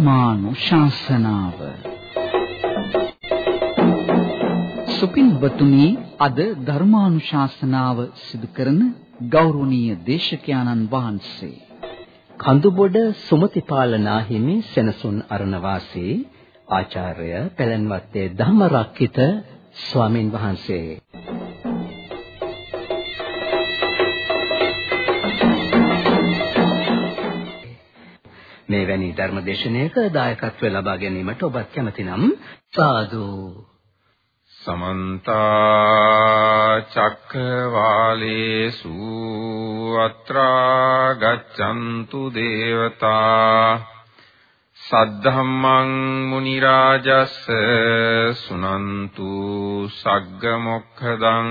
ධම්මානුශාසනාව සුපින්වතුනි අද ධර්මානුශාසනාව සිදු කරන ගෞරවනීය දේශකයාණන් වහන්සේ කඳුබොඩ සුමතිපාල නාහිමි සෙනසුන් අරණවාසී ආචාර්ය පැලන්වත්තේ ධම්මරක්කිත ස්වාමින් වහන්සේ. මේ වැනි ධර්මදේශනයක දායකත්වය ලබා ගැනීමට ඔබත් කැමතිනම් සාදු. සමන්ත චක්කවාලේසු අත්‍රා ගච්ඡන්තු දේවතා සද්ධම්මං මුනි රාජස් සුනන්තු සග්ග මොක්ඛදං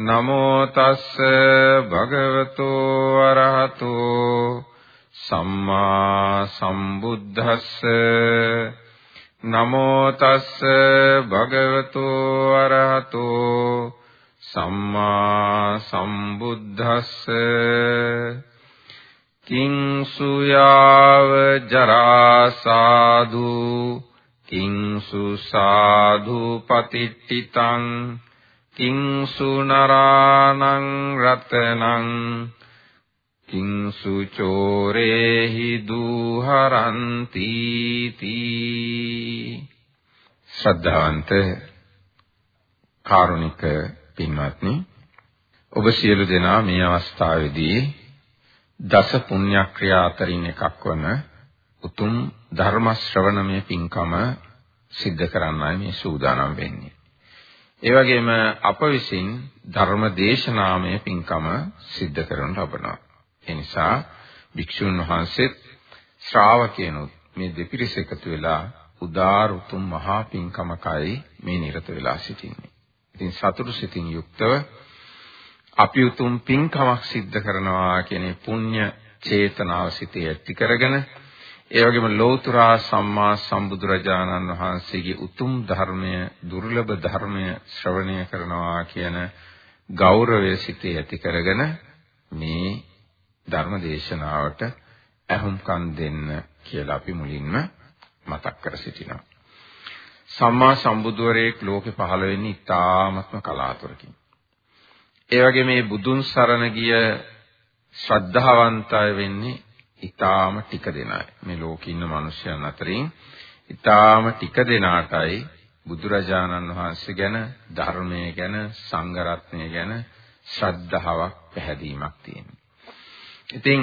නමෝ තස්ස භගවතු අරහතෝ සම්මා සම්බුද්දස්ස. නමෝ තස්ස භගවතු අරහතෝ සම්මා සම්බුද්දස්ස. කිං සුයාව ජරා සාධු කිං සුසාධු පතිට්ඨිතං කිංසු නරාණං රතනං කිංසු චෝරේහි දුහරಂತಿ තී ශ්‍රද්ධාවන්ත කාරුණික පින්වත්නි ඔබ සියලු දෙනා මේ අවස්ථාවේදී දස පුණ්‍ය ක්‍රියා අතරින් එකක් වන උතුම් ධර්ම ශ්‍රවණමය පින්කම සිද්ධ කරන්නයි මේ සූදානම් වෙන්නේ. ඒ වගේම අප විසින් ධර්ම දේශනාමය පින්කම සිද්ධ කරන ලබනවා. ඒ නිසා භික්ෂුන් වහන්සේත් ශ්‍රාවකයන්ොත් මේ දෙපිරිස එකතු වෙලා උදාර උතුම් මහා පින්කමකයි මේ නිරත වෙලා සිටින්නේ. ඉතින් සතුටු සිතින් යුක්තව අපි උතුම් පින්කමක් සිද්ධ කරනවා කියන පුණ්‍ය චේතනාව සිතේ ඇති කරගෙන ඒ වගේම ලෞතුරා සම්මා සම්බුදුරජාණන් වහන්සේගේ උතුම් ධර්මය දුර්ලභ ධර්මය ශ්‍රවණය කරනවා කියන ගෞරවය සිටේ ඇති කරගෙන මේ ධර්ම දේශනාවට අහුම්කම් දෙන්න කියලා අපි මුලින්ම මතක් කර සිටිනවා. සම්මා සම්බුදුවරයෙක් ලෝකේ පහළ වෙන්නේ ඉතාමත්ම කලාතුරකින්. ඒ වගේ මේ බුදුන් සරණ ගිය ශ්‍රද්ධාවන්තය වෙන්නේ ඊටාම ටික දෙනයි. මේ ලෝකේ ඉන්න මිනිස්යන් අතරින් ඊටාම ටික දෙනාටයි බුදුරජාණන් වහන්සේ ගැන ධර්මයේ ගැන සංඝ රත්නය ගැන ශ්‍රද්ධාවක් පැහැදීමක් තියෙනවා. ඉතින්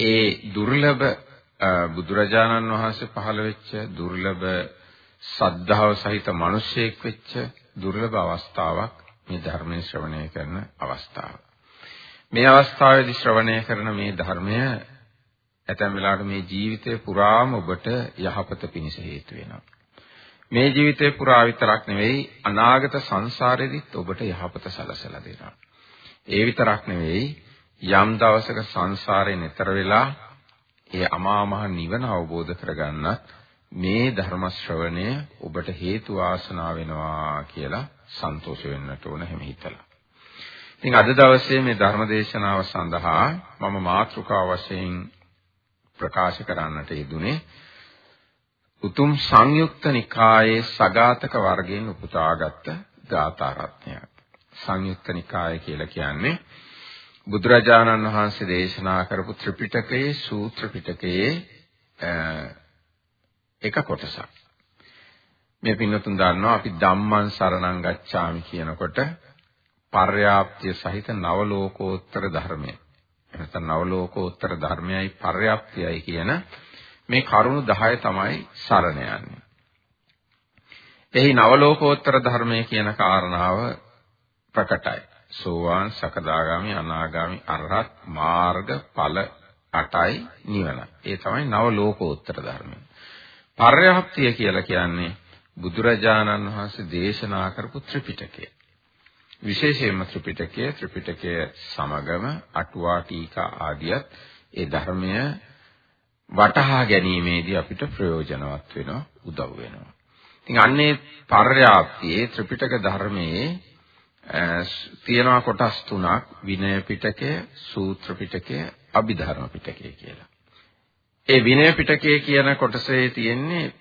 ඒ දුර්ලභ බුදුරජාණන් වහන්සේ පහළ වෙච්ච දුර්ලභ සද්ධාව සහිත මිනිසෙක් වෙච්ච දුර්ලභ අවස්ථාවක් මේ ධර්මයේ ශ්‍රවණය කරන අවස්ථාව. මේ අවස්ථාවේදී ශ්‍රවණය කරන මේ ධර්මය ඇතැම් වෙලාවට මේ ජීවිතේ පුරාම ඔබට යහපත පිණිස හේතු වෙනවා. මේ ජීවිතේ පුරා විතරක් නෙවෙයි අනාගත සංසාරෙදිත් ඔබට යහපත සලසලා දෙනවා. ඒ විතරක් නෙවෙයි යම් දවසක සංසාරේ නතර වෙලා ඒ අමා මහ නිවන අවබෝධ කරගන්නත් මේ ධර්ම ශ්‍රවණය ඔබට හේතු වාසනා වෙනවා කියලා සන්තෝෂ වෙන්නට ඕන හැම හිතලා. ඉතින් අද දවසේ මේ ධර්ම දේශනාව සඳහා මම මාතෘකාව වශයෙන් ප්‍රකාශ කරන්නට යෙදුනේ උතුම් සංයුක්ත නිකායේ සගාතක වර්ගයෙන් උපුටාගත් ගාථා රත්නයක්. සංයුක්ත නිකාය කියලා කියන්නේ බුදුරජාණන් වහන්සේ දේශනා කරපු ත්‍රිපිටකයේ සූත්‍ර පිටකයේ එක කොටසක්. මේ පින්නතුන් දන්නවා අපි ධම්මං සරණං ගච්ඡාමි කියනකොට පර්යාප්තිය සහිත නවලෝකෝත්තර ධර්මය. එහෙනම් නවලෝකෝත්තර ධර්මයයි පර්යාප්තියයි කියන මේ කරුණු 10 තමයි සරණ යන්නේ. එහි නවලෝකෝත්තර ධර්මය කියන කාරණාව ප්‍රකටයි. සෝවාන් සකදාගාමි අනාගාමි අරහත් මාර්ග ඵල 8යි නිවන. ඒ තමයි නවලෝකෝත්තර ධර්මය. පර්යාප්තිය කියලා කියන්නේ බුදුරජාණන් වහන්සේ දේශනා කරපු ත්‍රිපිටකය. විශේෂයෙන්ම ත්‍රිපිටකය ත්‍රිපිටකය සමගම අටුවා ටීකා ආදියත් ඒ ධර්මය වටහා ගැනීමේදී අපිට ප්‍රයෝජනවත් වෙනවා උදව් වෙනවා. ඉතින් අන්නේ පර්යාප්තියේ ත්‍රිපිටක ධර්මයේ තියෙනවා කොටස් තුනක් විනය පිටකය, සූත්‍ර පිටකය, අභිධර්ම පිටකය කියලා. ඒ විනය පිටකය කියන කොටසේ තියෙන්නේ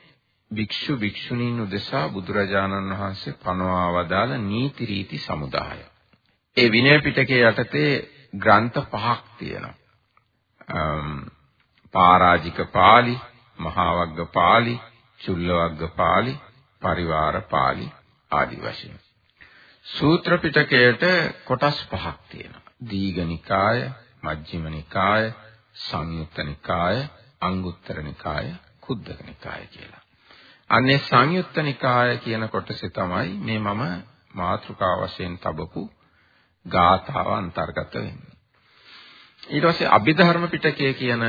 භික්ෂු භික්ෂුණීන් උදෙසා බුදුරජාණන් වහන්සේ පනවා වදාළ නීති රීති සමුදාය. ඒ විනය පිටකයේ යටතේ ග්‍රන්ථ පහක් තියෙනවා. පාරාජික පාළි, මහා වග්ග පාළි, චුල්ල වග්ග පාළි, පරිවාර පාළි ආදී වශයෙන්. සූත්‍ර පිටකයට කොටස් පහක් තියෙනවා. දීඝනිකාය, මජ්ක්‍ධිම නිකාය, සංයුත්ත නිකාය, අංගුත්තර නිකාය, කුද්දක නිකාය කියලා. අනේ සංයුත්ත නිකාය කියන කොටසේ තමයි මේ මම මාතෘකා වශයෙන් තබපු ගාථාව අන්තර්ගත වෙන්නේ. ඊට පස්සේ අභිධර්ම පිටකය කියන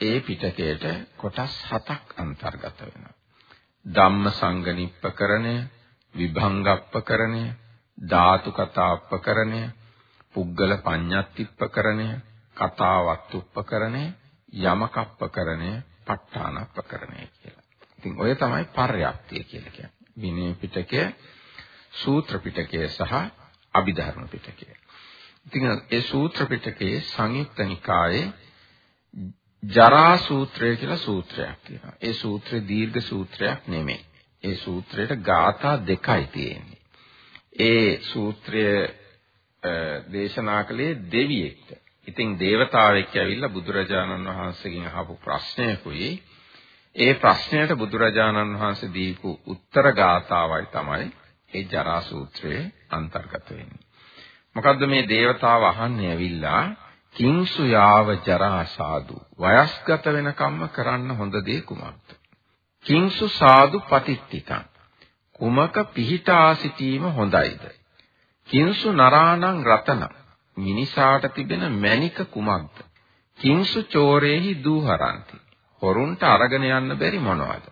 ඒ පිටකයට කොටස් හතක් අන්තර්ගත වෙනවා. ධම්ම සංගනිප්පකරණය, විභංගප්පකරණය, ධාතු කතාප්පකරණය, පුද්ගල පඤ්ඤාත්තිප්පකරණය, කතාවත්තුප්පකරණය, යමකප්පකරණය, ප ဋ ාණප්පකරණය කියලා. ඉතින් ඔය තමයි පර්යාප්තිය කියලා කියන්නේ. විනය පිටකය, සූත්‍ර පිටකය සහ අභිධර්ම පිටකය. ඉතින් ඒ සූත්‍ර පිටකයේ සංයුක්ත නිකායේ ජරා සූත්‍රය කියලා සූත්‍රයක් තියෙනවා. ඒ සූත්‍රය දීර්ඝ සූත්‍රයක් නෙමෙයි. ඒ සූත්‍රයට ගාථා දෙකයි තියෙන්නේ. ඒ සූත්‍රය දේශනා කළේ දෙවියෙක්ට. ඉතින් දේවතාවෙක් ඇවිල්ලා බුදුරජාණන් වහන්සේගෙන් අහපු ප්‍රශ්නයකුයි ඒ ප්‍රශ්නයට බුදුරජාණන් වහන්සේ දීපු උත්තර ගාථාවයි තමයි ඒ ජරා සූත්‍රයේ අන්තර්ගත වෙන්නේ. මොකද්ද මේ දේවතාව අහන්නේ ඇවිල්ලා කිංසු යාව ජරා සාදු වයස්ගත වෙනකම්ම කරන්න හොඳ දේ කුමක්ද? කිංසු සාදු පතිට්ඨිතං කුමක පිහිටා සිටීම හොඳයිද? කිංසු නරාණං රතන මිනිසාට තිබෙන මණික කුමක්ද? කිංසු චෝරේහි දූහරಂತಿ හොරුන්ට අරගෙන යන්න බැරි මොනවද?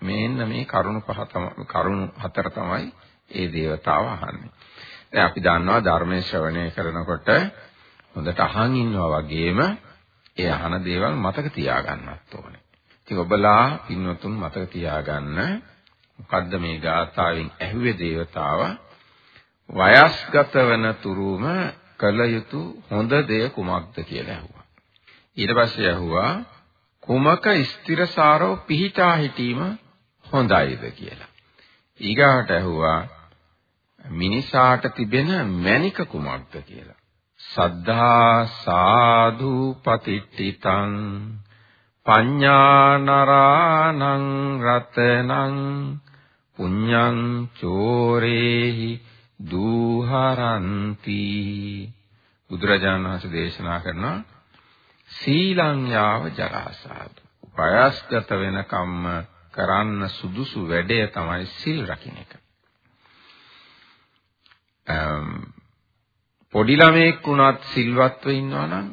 මේන්න මේ කරුණු පහ කරුණු හතර තමයි ඒ దేవතාව අහන්නේ. දැන් අපි දන්නවා ධර්මයේ ශ්‍රවණය කරනකොට හොඳට අහන් ඉන්නවා වගේම ඒ අහන දේවල් මතක තියාගන්නත් ඕනේ. ඉතින් ඔබලා පින්වතුන් මතක තියාගන්න මොකද්ද මේ ගාථාවෙන් ඇහුවේ దేవතාව වයස්ගත වෙන තුරුම කල යුතු හොඳ දේ කුමක්ද කියලා ඇහුවා. ඊට පස්සේ ඇහුවා කුමක ස්ථිරසාරව පිහිටා හිටීම හොඳයිද කියලා. ඊගාට ඇහුවා මිනිසාට තිබෙන මැනික කුමක්ද කියලා. සද්ධා සාධු පතිට්ඨිතං පඤ්ඤානරාණං රතනං පුඤ්ඤං චෝරේහි දූහරಂತಿ බුදුරජාණන් වහන්සේ දේශනා කරනවා සීලං යාව ජරාසාදු. වයස්ගත වෙනකම්ම කරන්න සුදුසු වැඩය තමයි සිල් රකින්න එක. පොඩි ළමෙක් වුණත් සිල්වත්ව ඉන්නවා නම්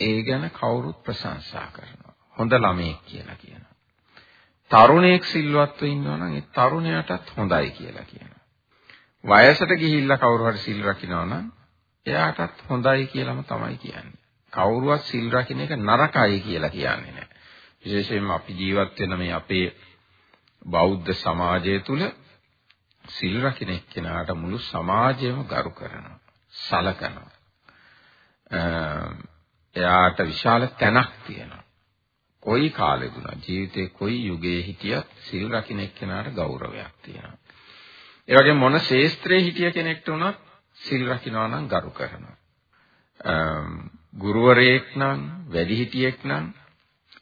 ඒ ගැන කවුරුත් ප්‍රශංසා කරනවා. හොඳ ළමෙක් කියලා කියනවා. තරුණයෙක් සිල්වත්ව ඉන්නවා නම් ඒ තරුණයාටත් හොඳයි කියලා කියනවා. වයසට ගිහිල්ලා කවුරු හරි සිල් රකින්නවා නම් එයාටත් හොඳයි කියලාම තමයි කියන්නේ. කවුරුවත් සිල් රකින්න එක නරකයි කියලා කියන්නේ නැහැ. විශේෂයෙන්ම අපි ජීවත් වෙන මේ අපේ බෞද්ධ සමාජය තුල සිල් රකින්න එක්කෙනාට මුළු සමාජයම ගරු කරනවා, සලකනවා. එයාට විශාල තැනක් තියෙනවා. කොයි කාලෙ දුණා ජීවිතේ කොයි යුගයේ හිටියත් සිල් රකින්න එක්කෙනාට ගෞරවයක් තියෙනවා. ඒ වගේම මොන ශේස්ත්‍රයේ හිටිය කෙනෙක්ට වුණත් සිල් රකින්නවා නම් ගරු කරනවා. ගුරුවරයෙක් නම් වැඩිහිටියෙක් නම්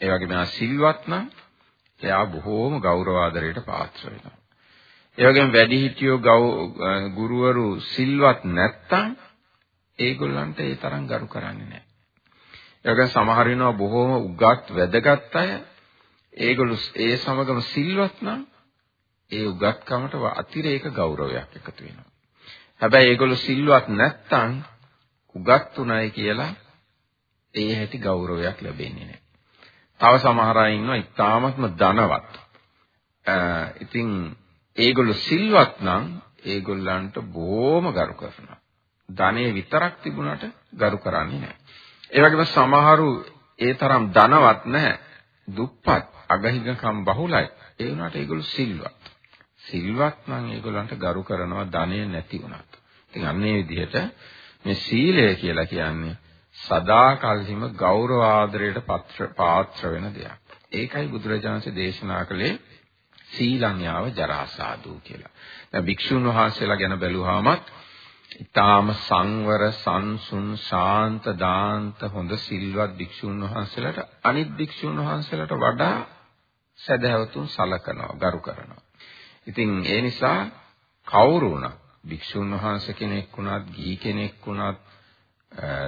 ඒ වගේම සිල්වත් නම් එයා බොහෝම ගෞරව ආදරයට පාත්‍ර වෙනවා. ඒ වගේම වැඩිහිටියෝ ගුරුවරු සිල්වත් නැත්තම් ඒගොල්ලන්ට ඒ තරම් ගරු කරන්නේ නැහැ. ඒ වගේම සමහර වෙනවා බොහෝම උගත් වැදගත් අය ඒගොල්ලෝ ඒ සමගම සිල්වත් නම් ඒ උගත්කමට අතිරේක ගෞරවයක් එකතු වෙනවා. හැබැයි ඒගොල්ලෝ සිල්වත් නැත්තම් උගත් උනායි කියලා ඒ හැටි ගෞරවයක් ලැබෙන්නේ නැහැ. තව සමහර අය ඉන්නවා ඉතාමත්ම ධනවත්. ඉතින් ඒගොල්ලෝ සිල්වත් නම් ඒගොල්ලන්ට බොහොම ගරු කරනවා. ධනෙ විතරක් තිබුණාට ගරු කරන්නේ නැහැ. ඒ වගේම සමහරු ඒ තරම් ධනවත් නැහැ. දුප්පත්, අගහිඟකම් බහුලයි. ඒ වුණාට ඒගොල්ලෝ සිල්වත්. සිල්වත් නම් ඒගොල්ලන්ට ගරු කරනවා ධනෙ නැති වුණත්. ඉතින් අන්නේ විදිහට මේ සීලය කියලා කියන්නේ සදාකල්හිම ගෞරව ආදරයට පාත්‍ර වෙන දෙයක්. ඒකයි බුදුරජාණන්සේ දේශනා කළේ සීලං යාව ජරාසාදු කියලා. දැන් භික්ෂුන් වහන්සේලා ගැන බැලුවාමත් ඊටාම සංවර සංසුන් ශාන්ත දාන්ත හොඳ සිල්වත් භික්ෂුන් වහන්සේලාට අනිත් භික්ෂුන් වහන්සේලාට වඩා සදහැවතුන් සලකනවා ගරු කරනවා. ඉතින් ඒ නිසා කවුරු වුණත් භික්ෂුන් වහන්සේ කෙනෙක් වුණත් ගිහි කෙනෙක් වුණත්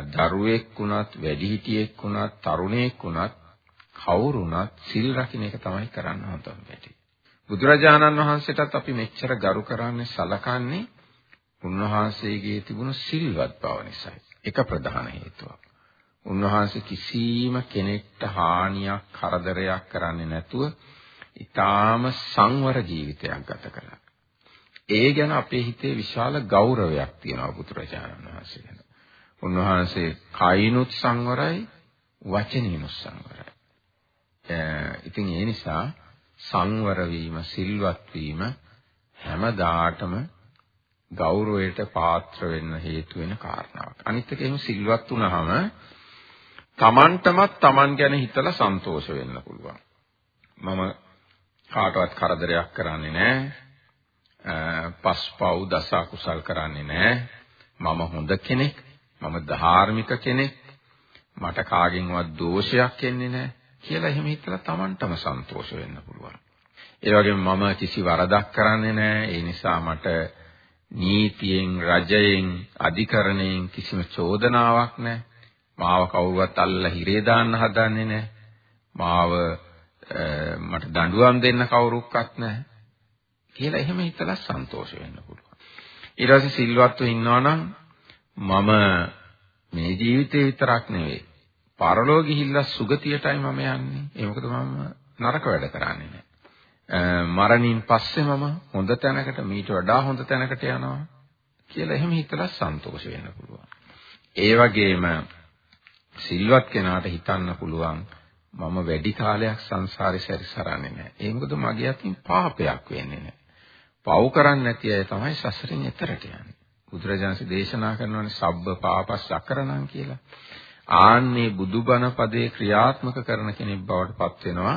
දරුවෙක් වුණත් වැඩිහිටියෙක් වුණත් තරුණයෙක් වුණත් කවුරු වුණත් සිල් රකින්න එක තමයි කරන්න හොඳම වැඩේ. බුදුරජාණන් වහන්සේටත් අපි මෙච්චර ගරු කරන්නේ සලකන්නේ උන්වහන්සේගේ තිබුණු සිල්වත් බව නිසායි. එක ප්‍රධාන හේතුවක්. උන්වහන්සේ කිසිම කෙනෙක්ට හානියක් කරදරයක් කරන්නේ නැතුව ඊටාම සංවර ජීවිතයක් ගත කළා. ඒ ගැන අපේ හිතේ විශාල ගෞරවයක් තියෙනවා බුදුරජාණන් වහන්සේ ගැන. උන්වහන්සේ කයිනුත් සංවරයි වචනිනුත් සංවරයි. ඉතින් ඒ නිසා සංවර වීම සිල්වත් වීම හැමදාටම ගෞරවයට පාත්‍ර වෙන්න හේතු වෙන කාරණාවක්. අනිත් එක එහෙම සිල්වත් වුණාම Tamanටමත් Taman ගැන හිතලා සන්තෝෂ වෙන්න පුළුවන්. මම කාටවත් කරදරයක් කරන්නේ නැහැ. පස්පව් දස කුසල් කරන්නේ නැහැ. මම හොඳ කෙනෙක්. මම ධාර්මික කෙනෙක්. මට කාගෙන්වත් දෝෂයක් එන්නේ නැහැ. කියලා එහෙම හිතලා Tamanටම සන්තෝෂ වෙන්න පුළුවන්. ඒ වගේම මම කිසි වරදක් කරන්නේ නැහැ. ඒ නිසා මට නීතියෙන්, රජයෙන්, අධිකරණයෙන් කිසිම චෝදනාවක් නැහැ. මාව කවුරුවත් අල්ලලා හිරේ දාන්න හදන්නේ නැහැ. මාව මට දඬුවම් දෙන්න කවුරුක්වත් නැහැ. කියලා එහෙම හිතලා සන්තෝෂ වෙන්න පුළුවන්. ඊට පස්සේ සිල්වත්ව ඉන්නවා නම් මම මේ ජීවිතේ විතරක් නෙවෙයි පරලෝ ගිහිල්ලා සුගතියටයි මම යන්නේ. ඒ මොකද මම නරක වැඩ කරන්නේ නැහැ. මරණින් පස්සේ මම හොඳ තැනකට මීට වඩා හොඳ තැනකට යනවා කියලා එහෙම හිතලා සන්තෝෂ වෙන්න පුළුවන්. ඒ වගේම සිල්වත් කෙනාට හිතන්න පුළුවන් මම වැඩි කාලයක් සංසාරේ සැරිසරන්නේ නැහැ. ඒ මොකද මගේ අතින් පාපයක් වෙන්නේ නැහැ. පව් කරන්නේ නැති අය තමයි සසරින් එතරට යන්නේ. බුදුරජාණන්සේ දේශනා කරනවානේ සබ්බ පාපස් අකරණම් කියලා. ආන්නේ බුදුබණ පදේ ක්‍රියාත්මක කරන කෙනෙක් බවට පත් වෙනවා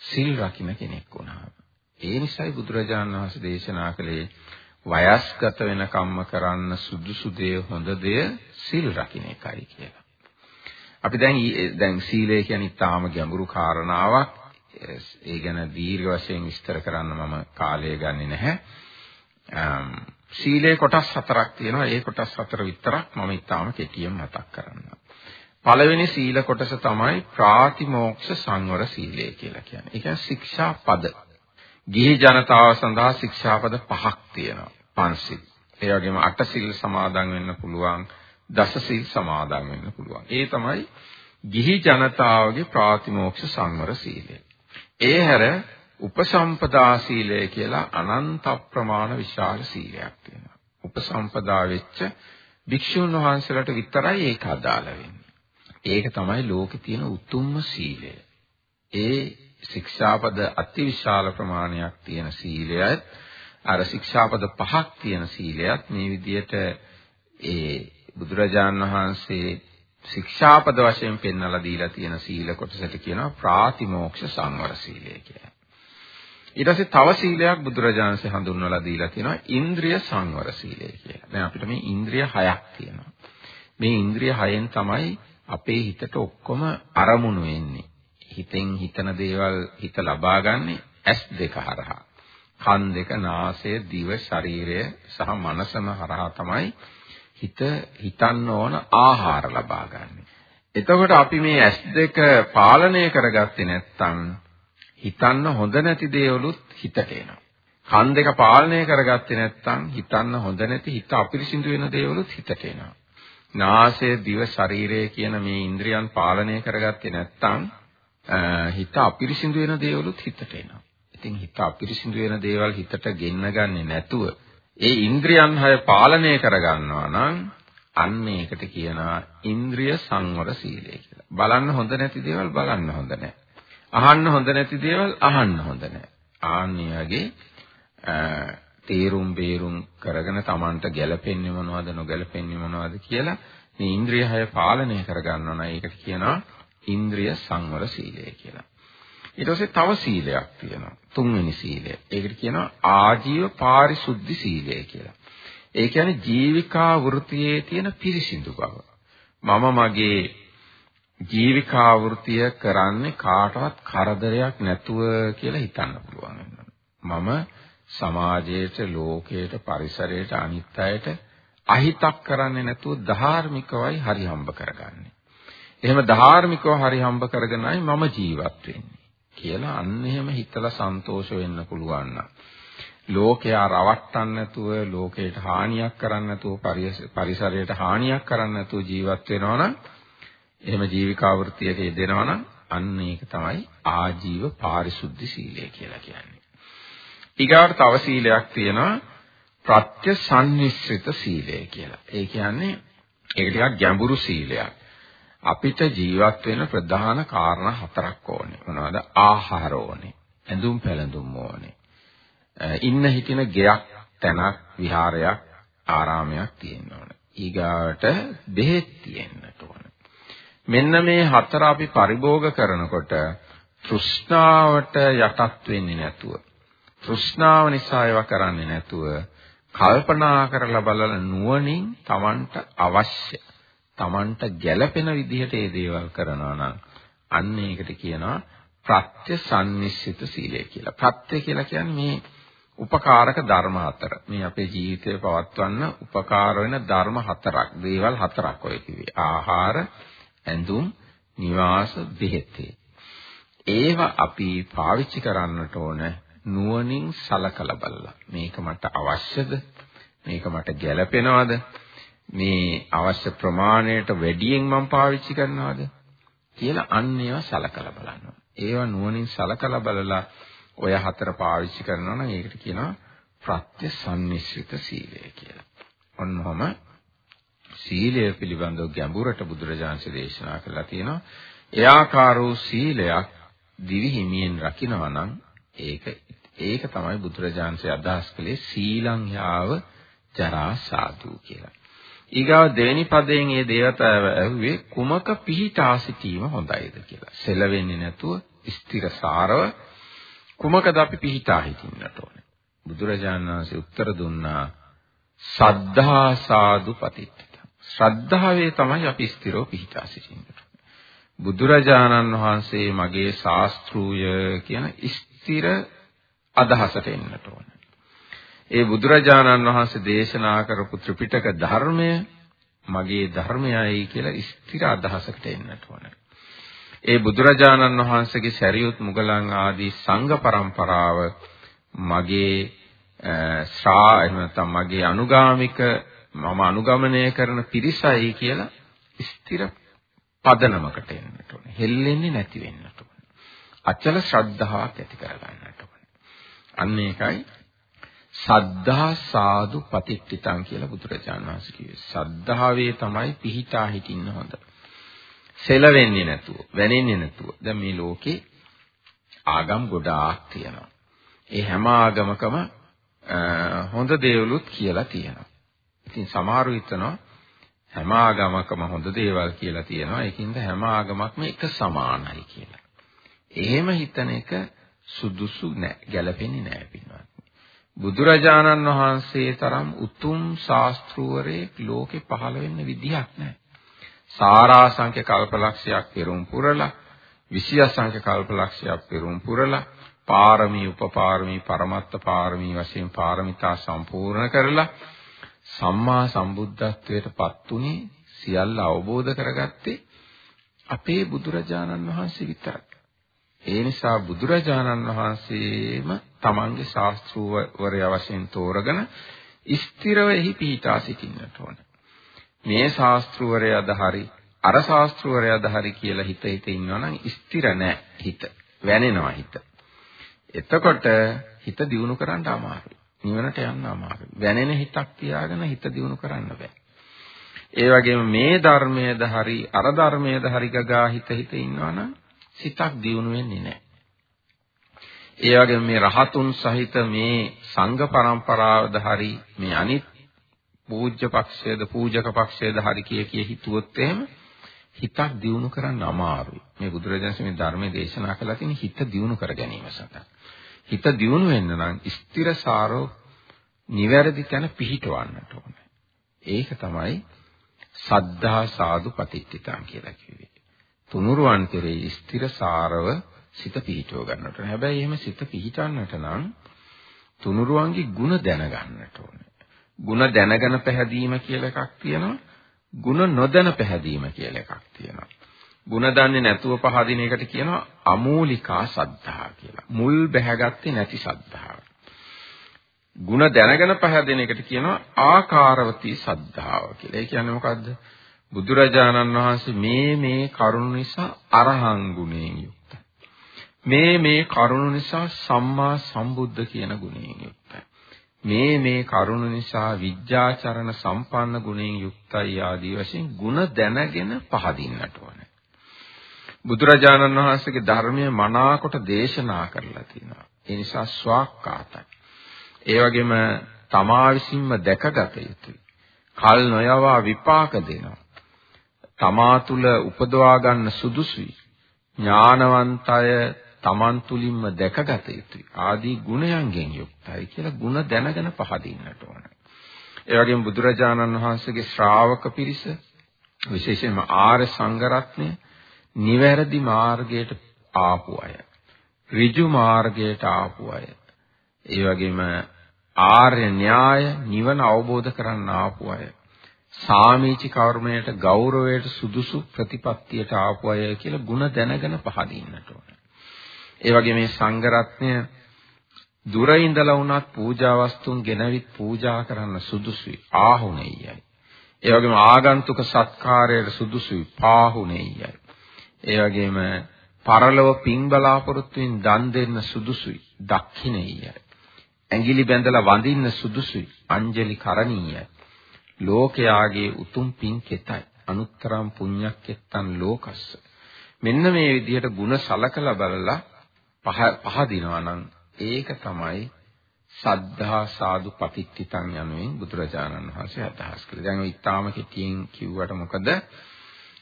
සිල් රකින්න කෙනෙක් වුණාම. ඒ නිසායි බුදුරජාණන් වහන්සේ දේශනා කළේ වයස්ගත වෙන කම්ම කරන්න සුදුසු දේ හොඳ දේ සිල් රකින්න එකයි කියලා. අපි දැන් දැන් සීලය කියන්නේ ඊටාම ගැඹුරු කාරණාවක්. ඒ ගැන දීර්ඝ වශයෙන් විස්තර කරන්න මම කාලය ගන්නෙ නැහැ. සීලේ කොටස් හතරක් තියෙනවා. ඒ කොටස් හතර විතරක් මම ඊටාම කෙටියෙන් මතක් කරන්නම්. පළවෙනි සීල කොටස තමයි ප්‍රාතිමෝක්ෂ සංවර සීලය කියලා කියන්නේ. ඒ කියන්නේ ශික්ෂා පද. ගිහි ජනතාව සඳහා ශික්ෂා පද පහක් තියෙනවා. පන්සිල්. ඒ වගේම අට සිල් සමාදන් වෙන්න පුළුවන්. දස සිල් සමාදන් වෙන්න පුළුවන්. ඒ තමයි ගිහි ජනතාවගේ ප්‍රාතිමෝක්ෂ සංවර සීලය. ඒ හැර උපසම්පදා සීලය කියලා අනන්ත ප්‍රමාණ විශාල සීලයක් තියෙනවා. උපසම්පදා වෙච්ච භික්ෂුන් වහන්සේලාට විතරයි ඒක අදාළ වෙන්නේ. ඒක තමයි ලෝකේ තියෙන උතුම්ම සීලය. ඒ ශික්ෂාපද අතිවිශාල ප්‍රමාණයක් තියෙන සීලයත් අර ශික්ෂාපද පහක් තියෙන සීලයත් මේ විදිහට ඒ බුදුරජාන් වහන්සේ ශික්ෂාපද වශයෙන් පෙන්වලා දීලා තියෙන සීල කොටසට කියනවා ප්‍රාතිමෝක්ෂ සංවර සීලය කියලා. ඊට පස්සේ තව සීලයක් බුදුරජාණන්සේ හඳුන්වලා දීලා තියෙනවා ඉන්ද්‍රිය සංවර සීලය කියලා. දැන් අපිට මේ ඉන්ද්‍රිය හයක් තියෙනවා. මේ ඉන්ද්‍රිය හයෙන් තමයි අපේ හිතට ඔක්කොම අරමුණු වෙන්නේ. හිතෙන් හිතන දේවල් හිත ලබා ගන්නේ ඇස් දෙක හරහා. කන් දෙක, නාසය, දිව, ශරීරය සහ මනසම හරහා තමයි හිත හිතන්න ඕන ආහාර ලබා ගන්න. එතකොට අපි මේ ඇස් දෙක පාලනය කරගත්තේ නැත්නම් හිතන්න හොඳ නැති දේවලුත් හිතට එනවා. කන් දෙක පාලනය කරගත්තේ නැත්නම් හිතන්න හොඳ නැති හිත අපිරිසිදු වෙන දේවලුත් හිතට එනවා. නාසය දිව ශරීරය කියන මේ ඉන්ද්‍රියන් පාලනය කරගත්තේ නැත්නම් හිත අපිරිසිදු වෙන දේවලුත් හිතට එනවා. ඉතින් හිත අපිරිසිදු වෙන දේවල් හිතට ගෙන්න ගන්නේ නැතුව ඒ ඉන්ද්‍රියන් හය පාලනය කරගන්නවා නම් අන්න ඒකට කියනවා ඉන්ද්‍රිය සංවර සීලය කියලා. බලන්න හොඳ නැති දේවල් බලන්න හොඳ නැහැ. අහන්න හොඳ නැති දේවල් අහන්න හොඳ නැහැ. ආන්නේගේ තේරුම් බේරුම් කරගෙන Tamanට ගැළපෙන්නේ මොනවද නොගැළපෙන්නේ මොනවද කියලා මේ ඉන්ද්‍රිය හය පාලනය කරගන්නවා නම් ඒකට කියනවා ඉන්ද්‍රිය සංවර සීලය කියලා. ඊට පස්සේ තව සීලයක් තියෙනවා. තුන්වෙනි සීලය. ඒකට කියනවා ආජීව පාරිශුද්ධි සීලය කියලා. ඒ කියන්නේ ජීවිකා වෘතියේ තියෙන පිරිසිදු බව. මම මගේ ජීවිකා වෘතිය කරන්නේ කාටවත් කරදරයක් නැතුව කියලා හිතන්න පුළුවන් මම සමාජයට, ලෝකයට, පරිසරයට, අනිත් අයට අහිතක් කරන්නේ නැතුව ධාර්මිකවයි හරි හම්බ කරගන්නේ. එහෙම ධාර්මිකව හරි හම්බ කරගෙනයි මම ජීවත් වෙන්නේ කියලා අන්න එහෙම හිතලා සන්තෝෂ වෙන්න පුළුවන් නම් ලෝකයා රවට්ටන්න නැතුව ලෝකයට හානියක් කරන්න නැතුව පරිසරයට හානියක් කරන්න නැතුව ජීවත් වෙනවා නම් එහෙම ජීවිකාවෘතියක යෙදෙනවා නම් අන්න ඒක තමයි ආජීව පාරිශුද්ධ සීලය කියලා කියන්නේ. ඊගාට තව සීලයක් තියෙනවා ප්‍රත්‍ය සංනිශ්චිත සීලය කියලා. ඒ කියන්නේ ඒක ටිකක් ගැඹුරු සීලයක්. අපිට ජීවත් වෙන ප්‍රධාන කාරණා හතරක් ඕනේ. මොනවද? ආහාර ඕනේ. ඇඳුම් පැළඳුම් ඕනේ. ඉන්න හිටින ගෙයක්, තැනක්, විහාරයක්, ආරාමයක් තියෙන්න ඕනේ. ඊගාවට බෙහෙත් තියෙන්නට ඕනේ. මෙන්න මේ හතර අපි පරිභෝග කරනකොට තෘෂ්ණාවට යටත් වෙන්නේ නැතුව තෘෂ්ණාව නිසා ඒවා කරන්නේ නැතුව කල්පනා කරලා බලලා නුවණින් Tamanට අවශ්‍ය Tamanට ගැළපෙන විදිහට මේ දේවල් කරනවා නම් අන්න ඒකට කියනවා ප්‍රත්‍ය සම්නිශ්චිත සීලය කියලා. ප්‍රත්‍ය කියලා කියන්නේ මේ උපකාරක ධර්ම හතර. මේ අපේ ජීවිතය පවත්වන්න උපකාර වෙන ධර්ම හතරක්. දේවල් හතරක් ඔය කිව්වේ. ආහාර, ඇඳුම්, නිවාස, බෙහෙත්. ඒව අපි පාවිච්චි කරන්නට ඕන නුවණින් සලකලා බලලා. මේක මට අවශ්‍යද? මේක මට ගැළපෙනවද? මේ අවශ්‍ය ප්‍රමාණයට වැඩියෙන් මම පාවිච්චි කරනවද? කියලා අන්න ඒවා සලකලා බලනවා. ඒවා නුවණින් සලකලා බලලා ඔය හතර පාවිච්චි කරනවා නම් ඒකට කියනවා ප්‍රත්‍ය සම්නිශ්චිත සීලය කියලා. ඔන්නෝම සීලය පිළිබඳව ගැඹුරට බුදුරජාන්සේ දේශනා කළා තියෙනවා. ඒ ආකාරෝ සීලයක් දිවි හිමියෙන් රකින්නවා නම් ඒක ඒක තමයි බුදුරජාන්සේ අදහස් කළේ සීලං යාව ජරා සාදු කියලා. ඊගාව දෙවෙනි පදයෙන් මේ දේවතාව ඇහුවේ කුමක පිහිටා සිටීම හොඳයිද කියලා. සෙලවෙන්නේ නැතුව ස්ථිරසාරව කුමකද අපි පිහිටා හිටින්නට ඕනේ. බුදුරජාණන් වහන්සේ උත්තර දුන්නා සද්ධා සාදු පතිත්ත. ශ්‍රද්ධාවේ තමයි අපි ස්ථිරව පිහිටා සිටින්නේ. බුදුරජාණන් වහන්සේ මගේ ශාස්ත්‍රූය කියන ස්ථිර අදහසට එන්නට ඕන. ඒ බුදුරජාණන් වහන්සේ දේශනා කරපු ත්‍රිපිටක ධර්මය මගේ ධර්මයයි කියලා ස්ථිර අදහසකට එන්නට ඕන. ඒ බුදුරජාණන් වහන්සේගේ සරියුත් මුගලන් ආදී සංඝ પરම්පරාව මගේ ශ්‍රා එහෙම නැත්නම් මගේ අනුගාමික මම අනුගමනය කරන පිරිසයි කියලා ස්ථිර පදනමකට එන්නට ඕනේ. හෙල්ලෙන්නේ නැති වෙන්නට ඕනේ. අචල ශ්‍රද්ධාවක් ඇති කරගන්නට ඕනේ. අන්න ඒකයි සද්ධා සාදු පතිට්ඨිතං කියලා බුදුරජාණන් වහන්සේ කිව්වේ. සද්ධාවේ තමයි පිහිටා හිටින්න හොඳ. සෙලවෙන්නේ නැතුව, වැනෙන්නේ නැතුව. දැන් මේ ලෝකේ ආගම් ගොඩාක් තියෙනවා. ඒ හැම ආගමකම හොඳ දේවලුත් කියලා තියෙනවා. ඉතින් සමහරු හිතනවා හැම ආගමකම හොඳ දේවල් කියලා තියෙනවා. ඒකින්ද හැම ආගමක්ම එක සමානයි කියලා. එහෙම හිතන එක සුදුසු නෑ, ගැළපෙන්නේ නෑ පින්වත්. බුදුරජාණන් වහන්සේ තරම් උතුම් ශාස්ත්‍රූවරයෙක් ලෝකේ පහළ වෙන්න විදිහක් නැහැ. සාරාංශක කල්පලක්ෂයක් පෙරම් පුරලා, විෂයසංඛ්‍ය කල්පලක්ෂයක් පෙරම් පුරලා, පාරමී, උපපාරමී, පරමත්ත පාරමී වශයෙන් පාරමිතා සම්පූර්ණ කරලා සම්මා සම්බුද්ධත්වයට පත් උනේ සියල්ල අවබෝධ කරගත්තේ අපේ බුදුරජාණන් වහන්සේ විතරයි. ඒ නිසා බුදුරජාණන් වහන්සේම තමන්ගේ ශාස්ත්‍රූවරයා වශයෙන් තෝරගෙන ස්ථිරව එහි පිහිටා සිටින්නට ඕන. මේ ශාස්ත්‍රූවරයාද හරි අර ශාස්ත්‍රවරයාද හරි කියලා හිත හිත ඉන්නවනම් ස්ථිර නැහැ හිත. වැනෙනවා හිත. එතකොට හිත දියුණු කරන්න අමාරුයි. නිවනට යන්න අමාරුයි. වැනෙන හිතක් තියාගෙන හිත දියුණු කරන්න බෑ. ඒ වගේම මේ ධර්මයේද හරි අර ධර්මයේද හරි ගගා හිත හිත ඉන්නවනම් සිතක් දියුණු වෙන්නේ නැහැ. ඒ වගේම මේ රහතුන් සහිත මේ සංඝ પરම්පරාවද හරි මේ අනිත් පූජ්‍ය පක්ෂයේද පූජක පක්ෂයේද හරි කිය කිය හිතුවොත් එහෙම හිතක් දියුණු කරන්න අමාරුයි. මේ බුදුරජාණන් මේ ධර්මයේ දේශනා කළා තියෙන හිත දියුණු කර ගැනීම සඳහා. හිත දියුණු වෙන්න නම් ස්ථිරසාරෝ නිවැරදි තැන පිහිටවන්නට ඕනේ. ඒක තමයි සද්ධා සාදු පතිච්චිතං කියලා කිව්වේ. තුනුරුවන් කෙරෙහි ස්ථිරසාරව සිත පිහිටව ගන්නට ඕනේ. හැබැයි එහෙම සිත පිහිටන්නට නම් තුනුරුවන්ගේ ಗುಣ දැනගන්නට ඕනේ. ಗುಣ දැනගෙන පැහැදීම කියලා එකක් තියෙනවා. ಗುಣ නොදැන පැහැදීම කියලා එකක් තියෙනවා. ಗುಣ දන්නේ නැතුව පහදින එකට කියනවා අමූලිකා සද්ධා කියලා. මුල් බැහැගත්තේ නැති සද්ධාව. ಗುಣ දැනගෙන පහදින එකට කියනවා ආකාරවතී සද්ධාව කියලා. ඒ කියන්නේ මොකද්ද? බුදුරජාණන් වහන්සේ මේ මේ කරුණ නිසා අරහං ගුණයෙන් යුක්තයි. මේ මේ කරුණ නිසා සම්මා සම්බුද්ධ කියන ගුණයෙන් යුක්තයි. මේ මේ කරුණ නිසා විද්‍යාචරණ සම්පන්න ගුණයෙන් යුක්තයි ආදී වශයෙන් ಗುಣ දැනගෙන පහදින්නට ඕනේ. බුදුරජාණන් වහන්සේගේ ධර්මය මනාකොට දේශනා කරලා තියෙනවා. ඒ නිසා ස්වාක්කාතයි. ඒ වගේම තමා විසින්ම දැකගත යුතුයි. කල් නොයවා විපාක දෙනවා. තමා තුල උපදවා ගන්න සුදුසුයි. ඥානවන්තය තමන් තුලින්ම දැකගත යුතුයි. ආදී ගුණයන්ගෙන් යුක්තයි කියලා ගුණ දැනගෙන පහදින්නට ඕන. ඒ වගේම බුදුරජාණන් වහන්සේගේ ශ්‍රාවක පිරිස විශේෂයෙන්ම ආර්ය සංඝරත්නය නිවැරදි මාර්ගයට ආපු අය. ඍජු මාර්ගයට ආපු අය. ඒ වගේම ආර්ය න්‍යාය නිවන අවබෝධ කරන්න ආපු අය. සාමීචි කර්මයට ගෞරවයට සුදුසු ප්‍රතිපත්තියට ආපු අය කියලා ಗುಣ දැනගෙන පහදින්නට ඕන. ඒ වගේ මේ සංඝ රත්නය දුර ඉඳලා වුණත් පූජා වස්තුන් ගෙනවිත් පූජා කරන්න සුදුසුයි ආහුණෙයයි. ඒ වගේම ආගන්තුක සත්කාරයට සුදුසුයි පාහුණෙයයි. ඒ වගේම පරලොව පින් බලාපොරොත්තුෙන් දන් දෙන්න සුදුසුයි දක්ඛිනෙයයි. ඇඟිලි බැඳලා වඳින්න සුදුසුයි අංජලි කරණීයයි. ලෝකයාගේ උතුම් පින් කෙතයි අනුත්තරම් පුඤ්ඤක්කෙත්තන් ලෝකස්ස. මෙන්න මේ විදිහට ಗುಣ සලකලා බලලා පහදිනවා නම් ඒක තමයි සද්ධා සාදු පතිත්තිතං යනුවෙන් බුදුරජාණන් වහන්සේ අදහස් කළේ. දැන් ඔය ඊටාම කෙටියෙන් කිව්වට මොකද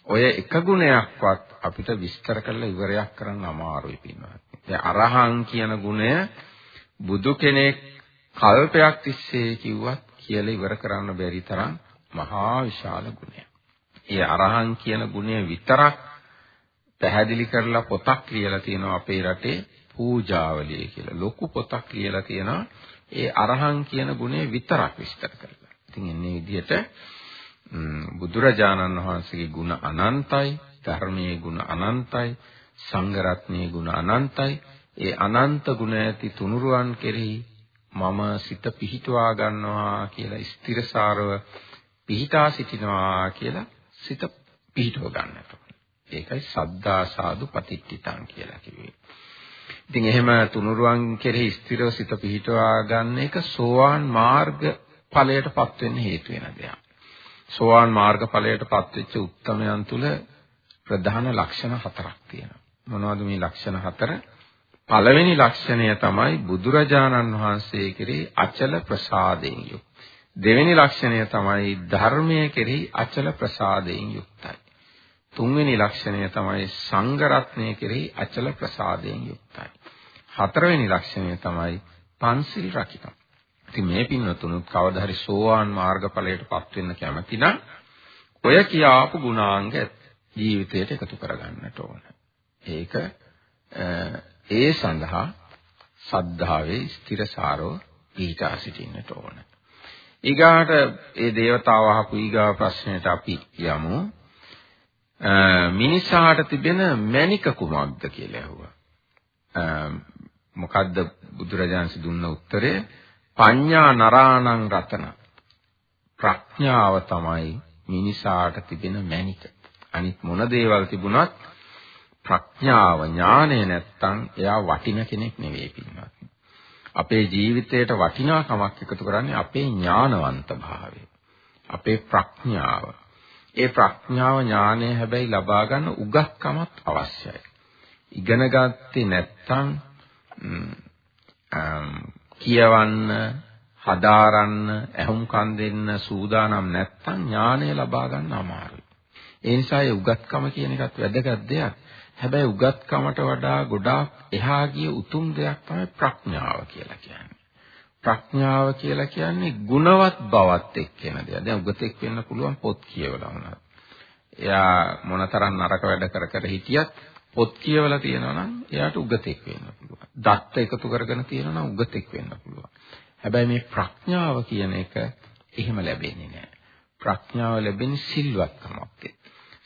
ඔය එක ගුණයක්වත් අපිට විස්තර කරලා ඉවරයක් කරන්න අමාරුයි පින්වත්. දැන් අරහං කියන ගුණය බුදු කෙනෙක් කල්පයක් තිස්සේ කිව්වත් කියලා ඉවර කරන්න බැරි තරම් මහා විශාල ගුණයක්. ඒ අරහං කියන ගුණය විතරක් පැහැදිලි කරලා පොතක් ලියලා තියෙනවා අපේ රටේ පූජාවලිය කියලා. ලොකු පොතක් ලියලා තියෙනවා ඒ අරහං කියන ගුණය විතරක් විස්තර කරලා. ඉතින් එන්නේ විදිහට බුදුරජාණන් වහන්සේගේ ගුණ අනන්තයි, ධර්මයේ ගුණ අනන්තයි, සංඝ රත්නයේ ගුණ අනන්තයි. ඒ අනන්ත ගුණ ඇති තුනුරුවන් කෙරෙහි මම සිත පිහිටුවා ගන්නවා කියලා ස්ථිරසාරව පිහිටා සිටිනවා කියලා සිත පිහිටව ගන්නට. ඒකයි සද්දා සාදු පතිට්ඨිතං කියලා කිව්වේ. ඉතින් එහෙම තුනුරුවන් කෙරෙහි ස්ථිරව සිත පිහිටවා ගන්න එක සෝවාන් මාර්ග ඵලයටපත් වෙන්න හේතු වෙන දෙයක්. සෝවාන් මාර්ග ඵලයටපත් වෙච්ච උත්තමයන් තුල ප්‍රධාන ලක්ෂණ හතරක් තියෙනවා. මොනවද මේ ලක්ෂණ හතර? පළවෙනි ලක්ෂණය තමයි බුදුරජාණන් වහන්සේ කෙරෙහි අචල ප්‍රසාදයෙන් යුක්ත. දෙවෙනි ලක්ෂණය තමයි ධර්මයේ කෙරෙහි අචල ප්‍රසාදයෙන් යුක්තයි. තුන්වෙනි ලක්ෂණය තමයි සංඝ රත්නය කෙරෙහි අචල ප්‍රසාදයෙන් යුක්තයි. හතරවෙනි ලක්ෂණය තමයි පන්සිල් රකින්න. ඉතින් මේ පින්නතුනුත් කවදා හරි සෝවාන් මාර්ගඵලයටපත් වෙන්න කැමති නම් ඔය කියාපු ගුණාංග ජීවිතයට එකතු කරගන්නට ඕන. ඒක ඒ සඳහා සද්ධාවේ ස්ථිරසාරව පිහිටා සිටින්නට ඕන. ඊගාට ඒ దేవතාව අහපු ඊගා ප්‍රශ්නයට අපි යමු. මිනිසාට තිබෙන මණික කුමක්ද කියලා ඇහුවා. මොකද්ද බුදුරජාණන් දුන්න උත්තරය? පඤ්ඤා නරාණං රතන. ප්‍රඥාව තමයි මිනිසාට තිබෙන මණික. අනිත් මොන දේවල් තිබුණත් ප්‍රඥාව ඥානය නැත්තම් එයා වටින කෙනෙක් නෙවෙයි පින්වත්. අපේ ජීවිතයට වටිනාකමක් එකතු කරන්නේ අපේ ඥානවන්ත භාවය. අපේ ප්‍රඥාව. ඒ ප්‍රඥාව ඥානය හැබැයි ලබා ගන්න උගත්කමත් අවශ්‍යයි. ඉගෙන ගත්තේ නැත්තම් කියවන්න, හදාරන්න, ඇහුම්කන් දෙන්න සූදානම් නැත්තම් ඥානය ලබා ගන්න අමාරුයි. ඒ නිසා ඒ උගත්කම කියන එකත් වැදගත් දෙයක්. හැබැයි උගත්කමට වඩා ගොඩාක් එහා ගිය උතුම් දෙයක් තමයි ප්‍රඥාව කියලා කියන්නේ. ප්‍රඥාව කියලා කියන්නේ ගුණවත් බවත් එක්කෙන දෙයක්. දැන් උගතෙක් වෙන්න පුළුවන් පොත් කියවලා වුණත්. එයා මොනතරම් නරක වැඩ කර කර හිටියත් පොත් කියවලා තියෙනවා නම් එයාට උගතෙක් වෙන්න පුළුවන්. දත්ත එකතු කරගෙන තියෙනවා නම් උගතෙක් වෙන්න පුළුවන්. හැබැයි මේ ප්‍රඥාව කියන එක එහෙම ලැබෙන්නේ නැහැ. ප්‍රඥාව ලැබෙන්නේ සිල්වත්කමක් එක්ක.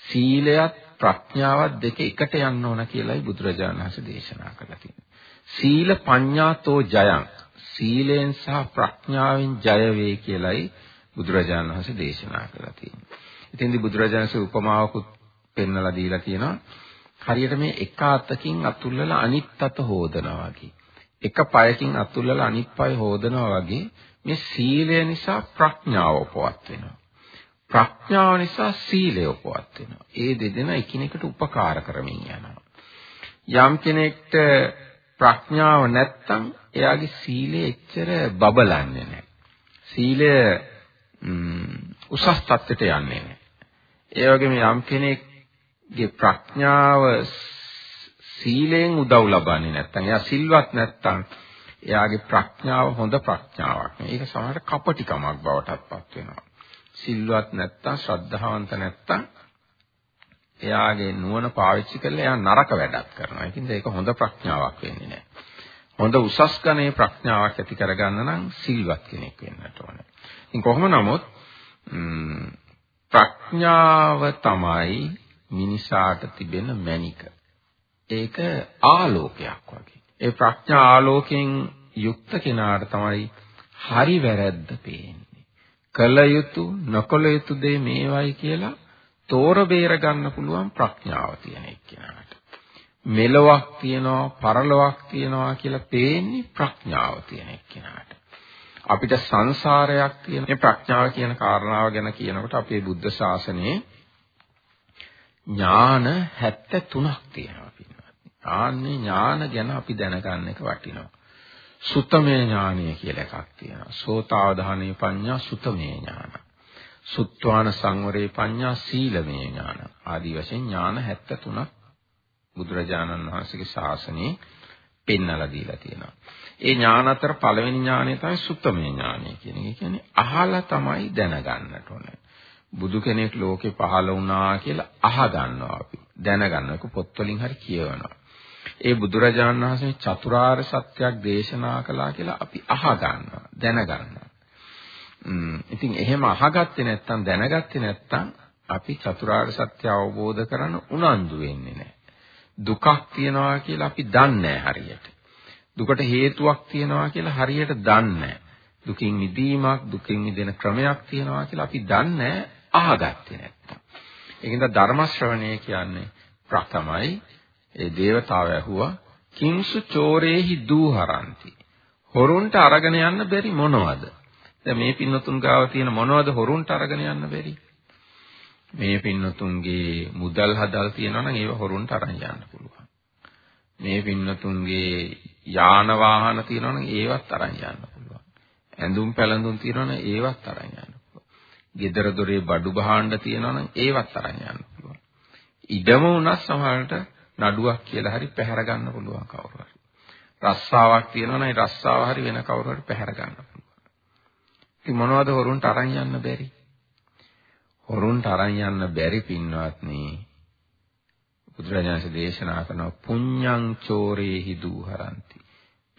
සීලයත් ප්‍රඥාවත් දෙක එකට යන්න ඕන කියලායි බුදුරජාණන් වහන්සේ දේශනා කළා තියෙන්නේ. සීල පඤ්ඤාතෝ ජයං සීලෙන් සහ ප්‍රඥාවෙන් ජය වේ කියලායි බුදුරජාණන් වහන්සේ දේශනා කළා තියෙන්නේ. ඉතින්දි බුදුරජාණන් වහන්සේ උපමාවකුත් පෙන්වලා දීලා තියෙනවා. හරියට මේ එක අතකින් අතුල්ලලා අනිත් අත හොදනවා වගේ. එක පයකින් අතුල්ලලා අනිත් පය හොදනවා වගේ මේ සීලය නිසා ප්‍රඥාව උපවත් වෙනවා. ප්‍රඥාව නිසා සීලය උපවත් වෙනවා. ඒ දෙදෙනා එකිනෙකට උපකාර කරමින් යනවා. යම් කෙනෙක්ට ප්‍රඥාව නැත්තම් එයාගේ සීලය එච්චර බබලන්නේ නැහැ. සීලය උසස් තත්ත්වයට යන්නේ නැහැ. ඒ වගේම යම් කෙනෙක්ගේ ප්‍රඥාව සීලෙන් උදව් ලබන්නේ නැත්තම් එයා සිල්වත් නැත්තම් එයාගේ ප්‍රඥාව හොඳ ප්‍රඥාවක් නෙවෙයි. ඒක සමහර කපටිකමක් බවටත් පත් වෙනවා. සිල්වත් නැත්තම් ශ්‍රද්ධාවන්ත නැත්තම් එයාගේ නුවණ පාවිච්චි කරලා එයා නරක වැඩක් කරනවා. ඒකින්ද ඒක හොඳ ප්‍රඥාවක් වෙන්නේ නැහැ. හොඳ උසස් ගණේ ප්‍රඥාවක් ඇති කරගන්න නම් සිල්වත් කෙනෙක් වෙන්නට ඕනේ. ඉතින් කොහොම නමුත් ප්‍රඥාව තමයි මිනිසාට තිබෙන මැනික. ඒක ආලෝකයක් වගේ. ඒ ප්‍රඥා ආලෝකයෙන් යුක්ත කෙනාට තමයි හරි වැරද්ද පේන්නේ. කළ යුතු නොකළ යුතු දේ මේවයි කියලා තෝර බේර ගන්න පුළුවන් ප්‍රඥාව තියෙන එක්කෙනාට. මෙලොවක් තියනවා පරලොවක් තියනවා කියලා පේන්නේ ප්‍රඥාව තියෙන එක්කෙනාට. අපිට සංසාරයක් තියෙන මේ ප්‍රඥාව කියන කාරණාව ගැන කියනකොට අපේ බුද්ධ ශාසනයේ ඥාන 73ක් තියෙනවා පින්වත්නි. ආන්නේ ඥාන ගැන අපි දැනගන්න එක වටිනවා. සුත්තමේ ඥානය කියලා එකක් තියෙනවා. සෝතාවධානයේ පඤ්ඤා සුත්තමේ ඥාන. සුත්වාන සංවරේ පඤ්ඤා සීලමේ ඥාන. ආදී වශයෙන් ඥාන 73ක් බුදුරජාණන් වහන්සේගේ ශාසනයේ පෙන්වලා දීලා තියෙනවා. ඒ ඥාන අතර පළවෙනි ඥානය තමයි සුත්තමේ ඥානය කියන එක. කියන්නේ අහලා තමයි දැනගන්නට ඕනේ. බුදු කෙනෙක් ලෝකේ පහළ වුණා කියලා අහගන්නවා අපි. දැනගන්නවා. ඒක පොත්වලින් හරි කියවනවා. ඒ බුදුරජාණන් වහන්සේ චතුරාර්ය සත්‍යයක් දේශනා කළා කියලා අපි අහගන්නවා දැනගන්නවා. ඉතින් එහෙම අහගත්තේ නැත්නම් දැනගත්තේ නැත්නම් අපි චතුරාර්ය සත්‍ය අවබෝධ කරගන්න උනන්දු වෙන්නේ නැහැ. දුකක් තියනවා කියලා අපි දන්නේ හරියට. දුකට හේතුවක් තියනවා කියලා හරියට දන්නේ දුකින් මිදීමක් දුකින් මිදෙන ක්‍රමයක් තියනවා කියලා අපි දන්නේ අහගත්තේ නැත්නම්. ඒකින්ද ධර්ම ශ්‍රවණය කියන්නේ ප්‍රථමයි. ඒ දේවතාව ඇහුවා කිංසු චෝරේහි දූහරಂತಿ. හොරුන්ට අරගෙන යන්න බැරි මොනවද? දැන් මේ පින්නතුන් ගාව තියෙන මොනවද හොරුන්ට අරගෙන යන්න බැරි? මේ පින්නතුන්ගේ මුදල් හදල් තියෙනවා නම් ඒව හොරුන්ට අරන් යන්න පුළුවන්. මේ පින්නතුන්ගේ යාන වාහන තියෙනවා නම් ඒවත් අරන් යන්න පුළුවන්. ඇඳුම් පැළඳුම් තියෙනවා නම් ඒවත් අරන් යන්න පුළුවන් ගෙදර දොරේ බඩු භාණ්ඩ තියෙනවා නම් ඒවත් අරන් යන්න පුළුවන් ඉඩම උනත් සමහරට නඩුවක් කියලා හරි පැහැර ගන්න පුළුවන් කවුරු හරි. රස්සාවක් තියෙනවා නම් ඒ රස්සාව හරි වෙන කවුරු හරි පැහැර ගන්න පුළුවන්. ඉතින් මොනවද හොරුන්ට අරන් යන්න බැරි? හොරුන්ට අරන් යන්න බැරි පින්වත්නි. බුදුරජාණන් දේශනා කරන පුඤ්ඤං චෝරේහි දූහරಂತಿ.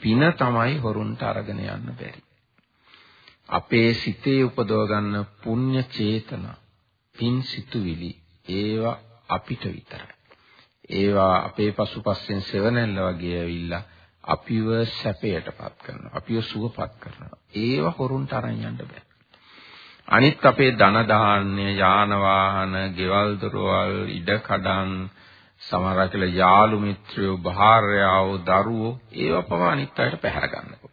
පින තමයි හොරුන්ට අරගෙන යන්න බැරි. අපේ සිතේ උපදව ගන්න පුණ්‍ය චේතනා පින් සිතුවිලි ඒවා අපිට විතරයි. ඒවා අපේ පසුපස්සෙන් සෙවණැල්ල වගේ ඇවිල්ලා අපිව සැපයටපත් කරනවා. අපිව සුවපත් කරනවා. ඒව හොරුන්ට අරන් යන්න බෑ. අනිත් අපේ ධන ධාන්‍ය, යාන වාහන, ගෙවල් දොරවල්, ඉඩ කඩන් සමහර කියලා යාළු මිත්‍රයෝ, භාර්යාවෝ, දරුවෝ ඒවා පවා අනිත් අයට පැහැර ගන්න පුළුවන්.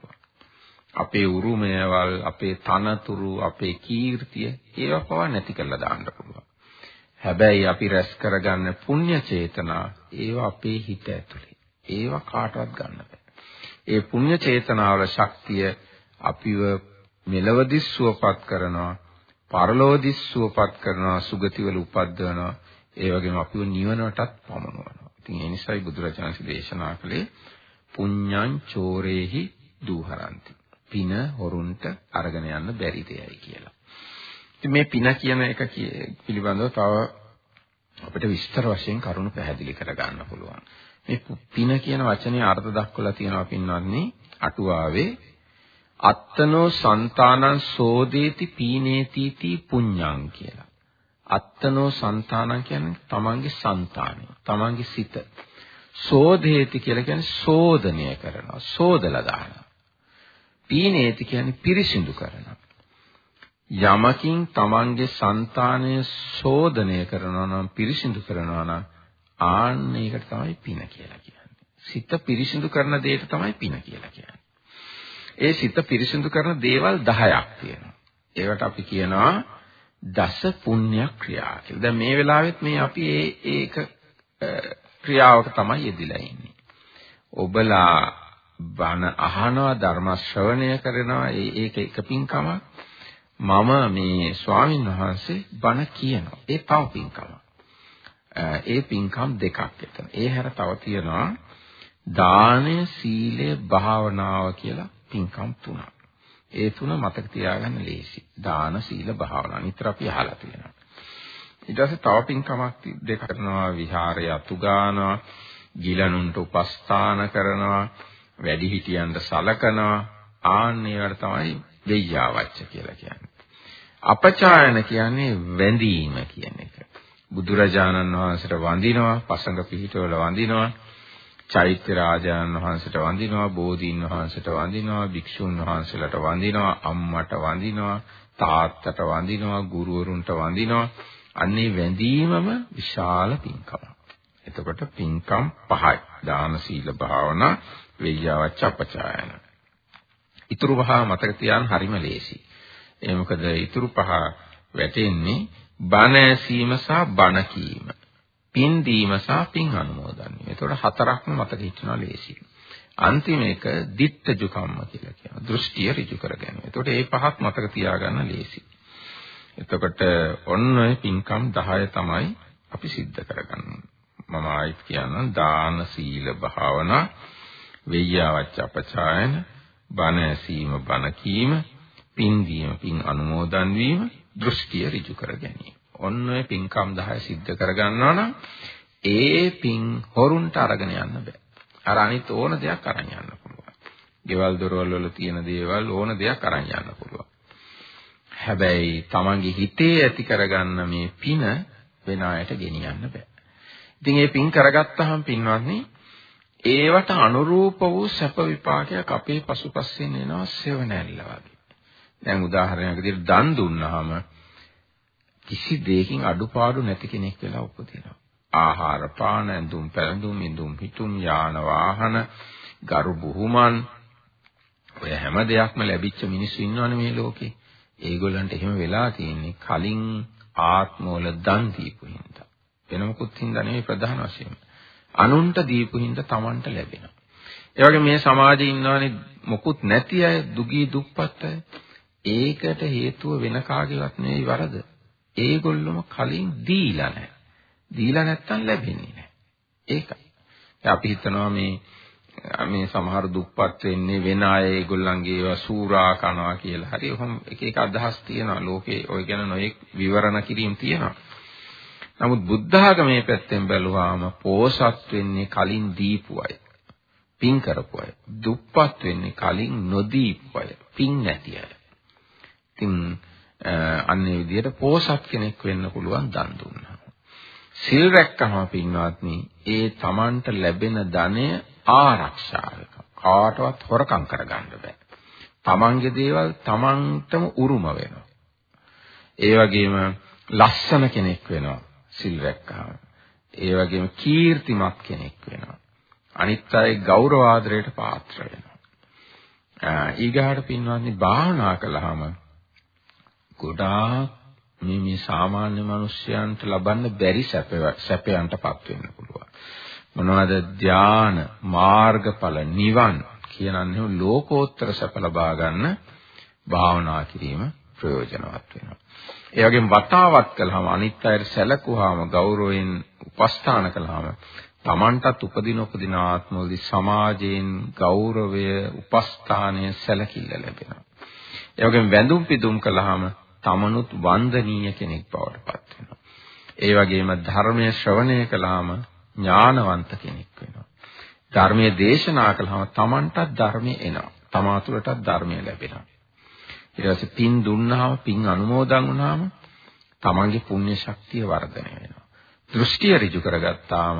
අපේ උරුමයවල්, අපේ තනතුරු, අපේ කීර්තිය ඒවා පවා නැති කරලා දාන්න පුළුවන්. හැබැයි අපි රැස් කරගන්න පුණ්‍ය චේතනා ඒවා අපේ හිත ඇතුලේ. ඒවා කාටවත් ගන්න බෑ. ඒ පුණ්‍ය චේතනාවල ශක්තිය අපිව මෙලවදිස් සුවපත් කරනවා, පරලෝදිස් සුවපත් කරනවා, සුගතිවල උපද්දවනවා. ඒ වගේම අපිව නිවනටත් පමනවනවා. ඉතින් ඒ නිසායි බුදුරජාණන් දේශනා කළේ පුඤ්ඤං චෝරේහි දූහරಂತಿ. පින හොරුන්ට අරගෙන යන්න බැරි දෙයයි කියලා. ඉතින් මේ පින කියන එක පිළිබඳව තව අපිට විස්තර වශයෙන් කරුණු පැහැදිලි කරගන්න පුළුවන්. මේ පින කියන වචනේ අර්ථ දක්වලා තියෙනවා පින්වත්නි අටුවාවේ අත්තනෝ సంతානං සෝදේති පීනේතිති පුඤ්ඤං කියලා. අත්තනෝ సంతානං කියන්නේ තමන්ගේ సంతානය, තමන්ගේ සිත. සෝදේති කියලා කියන්නේ සෝදනය කරනවා, සෝදලා දානවා. පීනේති කියන්නේ පිරිසිදු කරනවා. යමකින් තමන්ගේ సంతානය සෝදනය කරනවා නම් පිරිසිදු කරනවා නම් ආන්න ඒකට තමයි පින කියලා කියන්නේ. සිත පිරිසිදු කරන දෙයට තමයි පින කියලා කියන්නේ. ඒ සිත පිරිසිදු කරන දේවල් 10ක් තියෙනවා. ඒවට අපි කියනවා දස පුණ්‍ය ක්‍රියා කියලා. දැන් මේ වෙලාවෙත් මේ අපි ඒ ඒක ක්‍රියාවක තමයි යෙදිලා ඉන්නේ. ඔබලා බණ අහනවා ධර්ම ශ්‍රවණය කරනවා ඒක එක පින්කමක්. මම මේ ස්වාමින් වහන්සේ බණ කියනවා. ඒ තව පින්කමක්. ඒ පින්කම් දෙකක් එතන. ඒ හැර තව තියෙනවා දානය, සීලය, භාවනාව කියලා පින්කම් තුනක්. ඒ තුන මතක තියාගන්න ලේසි. දාන, සීල, භාවනා. නිතර අපි අහලා තියෙනවා. ඊට පස්සේ තව පින්කමක් දෙක කරනවා විහාරය අතු ගන්නවා, ගිලනුන්ට උපස්ථාන කරනවා, වැඩිහිටියන්ට සලකනවා. ආන්න ඒවට තමයි වෙయ్యවච්ච කියලා කියන්නේ. අපචායන කියන්නේ වැඳීම කියන එක. බුදුරජාණන් වහන්සේට වඳිනවා, පසඟ පිහිටවල වඳිනවා, චෛත්‍ය රාජාන් වහන්සේට වඳිනවා, බෝධීන් වහන්සේට වඳිනවා, භික්ෂුන් වහන්සේලාට වඳිනවා, අම්මට වඳිනවා, තාත්තට වඳිනවා, ගුරුවරුන්ට වඳිනවා. අන්නේ වැඳීමම විශාල පින්කමක්. එතකොට පින්කම් පහයි. දාන සීල භාවනා, වෙయ్యවච්ච අපචායන. ඊතුරු පහ මතක තියාගන්න හරිම ලේසි. ඒ මොකද ඊතුරු පහ වැටෙන්නේ බණ ඇසීම සහ බණ කීම. පින් දීම සහ පින් අනුමෝදන් වීම. ඒතකොට හතරක්ම මතක හිටිනවා ලේසියි. අන්තිම එක dittaju කම්ම කියලා කියනවා. දෘෂ්ටිය ඍජු කර ගැනීම. ඒතකොට මේ පහක් මතක තියාගන්න ලේසියි. එතකොට ඔන්න ඔය පින්කම් 10 තමයි අපි සිද්ධ කරගන්නේ. මම ආයිත් කියනවා දාන සීල භාවනා වෙయ్యවච්ච අපචායන බණ ඇසීම බණ කීම පින් දීම පින් අනුමෝදන් වීම දෘෂ්ටිය ඍජු කර ගැනීම. ඔන්න ඔය පින්කම් 10 සිද්ධ කරගන්නවා නම් ඒ පින් හොරුන්ට අරගෙන යන්න බෑ. අර අනිත් ඕන දෙයක් අරන් යන්න පුළුවන්. ගෙවල් දොරවල් වල තියෙන දේවල් ඕන දෙයක් අරන් යන්න පුළුවන්. හැබැයි Tamange හිතේ ඇති කරගන්න මේ පින වෙන අයට ගෙනියන්න බෑ. ඉතින් මේ පින් කරගත්තාම පින්වත්නි ඒවට අනුරූප වූ සැප විපාකයක් අපේ පසුපස්සෙන් එනවා සෙවණැල්ල වගේ. දැන් උදාහරණයක් විදිහට දන් දුන්නාම කිසි දෙයකින් අඩුපාඩු නැති කෙනෙක් වෙලා උපදිනවා. ආහාර පාන ඇඳුම් පැළඳුම් ඉඳුම් හිටුම් යාන වාහන ගරු බුහුමන් ඔය හැම දෙයක්ම ලැබිච්ච මිනිස්සු ඉන්නවනේ මේ ලෝකේ. ඒගොල්ලන්ට එහෙම වෙලා තියෙන්නේ කලින් ආත්මවල දන් දීපු හින්දා. වෙන මොකුත් හින්දා නෙවෙයි ප්‍රධාන වශයෙන්. අනුන්ට දීපු හින්දා Tamanට ලැබෙනවා. ඒ වගේ මේ සමාජයේ ඉන්නවනේ මොකුත් නැති අය, දුගී දුප්පත් අය. ඒකට හේතුව වෙන කාගේවත් නෙවෙයි වරද. ඒගොල්ලොම කලින් දීලා නැහැ. දීලා නැත්තම් ලැබෙන්නේ නැහැ. ඒකයි. අපි හිතනවා මේ මේ සමහර දුප්පත් වෙන්නේ වෙන අය ඒගොල්ලන්ගේ ඒවා සූරා කනවා කියලා. හරි ඔහොම එක එක අදහස් තියෙනවා. ලෝකේ ඔය ගැන නොයෙක් විවරණ කිරීම තියෙනවා. නමුත් බුද්ධ ආගමේ පැත්තෙන් බැලුවාම පෝසත් වෙන්නේ කලින් දීපු අය. පින් කරපු අය. දුප්පත් වෙන්නේ කලින් නොදීපු අය. පින් නැති අය. ඉතින් අන්නේ විදිහට පෝසත් කෙනෙක් වෙන්න පුළුවන් දන් දුන්නා. සිල් රැක්කම පින්වත්නි ඒ Tamanට ලැබෙන ධනය ආරක්ෂාවක කාටවත් හොරකම් කරගන්න බෑ. Tamanගේ දේවල් Tamanටම උරුම වෙනවා. ඒ වගේම ලස්සන කෙනෙක් වෙනවා සිල් රැක්කහම. ඒ වගේම කීර්තිමත් කෙනෙක් වෙනවා. අනිත් අය ගෞරව ආදරයට පාත්‍ර වෙනවා. ඊගාට පින්වත්නි භාවනා කළාම ගොඩාක් මේ මේ සාමාන්‍ය මිනිස්යන්ට ලබන්න බැරි සැපයන්ටපත් වෙන්න පුළුවන්. මොනවද ධාන, මාර්ගඵල, නිවන් කියනන්නේ ලෝකෝත්තර සැප ලබා ගන්න භාවනා කිරීම ප්‍රයෝජනවත් වෙනවා. ඒ වගේම වතාවත් කළාම අනිත් අයට සැලකුවාම ගෞරවයෙන් උපස්ථාන කළාම Tamanටත් උපදින උපදින ආත්මවලදී සමාජයෙන් ගෞරවය උපස්ථානය සැලකිල්ල ලැබෙනවා. ඒ වගේම වැඳුම් පිදුම් කළාම තමනුත් වන්දනීය කෙනෙක් බවට පත් වෙනවා. ඒ වගේම ධර්මයේ ශ්‍රවණය කළාම ඥානවන්ත කෙනෙක් වෙනවා. ධර්මයේ දේශනා කළාම තමන්ටත් ධර්මය එනවා. තමා තුළටත් ධර්මය ලැබෙනවා. ඊට පස්සේ පින් දුන්නාම පින් අනුමෝදන් වුණාම තමන්ගේ පුණ්‍ය ශක්තිය වර්ධනය වෙනවා. දෘෂ්ටිය ඍජු කරගත්තාම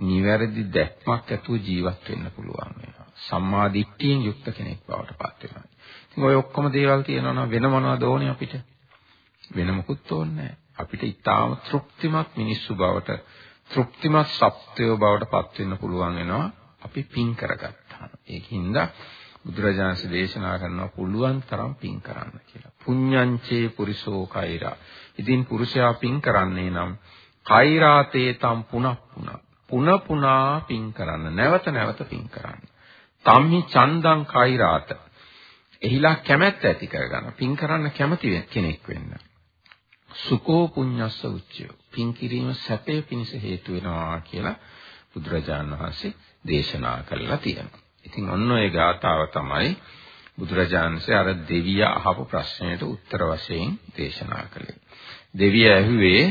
නිවැරදි දැක්මක් ඇතුව ජීවත් වෙන්න පුළුවන් වෙනවා. සම්මා දිට්ඨියෙන් යුක්ත කෙනෙක් බවට පත් වෙනවා. ඉතින් ඔය ඔක්කොම දේවල් තියෙනවා නම් වෙන මොනවද ඕනේ අපිට? වෙන මොකුත් ඕනේ අපිට ඊටාම තෘප්තිමත් මිනිස්සු බවට තෘප්තිමත් සත්වයෝ බවට පත් වෙන්න පුළුවන් වෙනවා අපි පින් කරගත්තාම. ඒකින්ද බුදුරජාණන් දේශනා කරනවා පුළුවන් තරම් පින් කරන්න කියලා. පුඤ්ඤංචේ පුරිසෝ කෛරා. ඉතින් පුරුෂයා පින් කරන්නේ නම් කෛරාතේ තම් පුනః පුනഃ පුන පුනා පින් කරන්න නැවත නැවත පින් කරන්න. තම්හි චන්දං කෛරාත. එහිලා කැමැත්ත ඇති කරගන්න. පින් කරන්න කැමති කෙනෙක් වෙන්න. සුකෝ පුඤ්ඤස්ස උච්චය. පින් කිරීම සැපේ පිණිස හේතු වෙනවා කියලා බුදුරජාණන් වහන්සේ දේශනා කළා තියෙනවා. ඉතින් ඔන්න ඔය ගාතාව තමයි බුදුරජාණන්සේ අර දෙවිය අහපු ප්‍රශ්නයට උත්තර වශයෙන් දේශනා කළේ. දෙවිය ඇහුවේ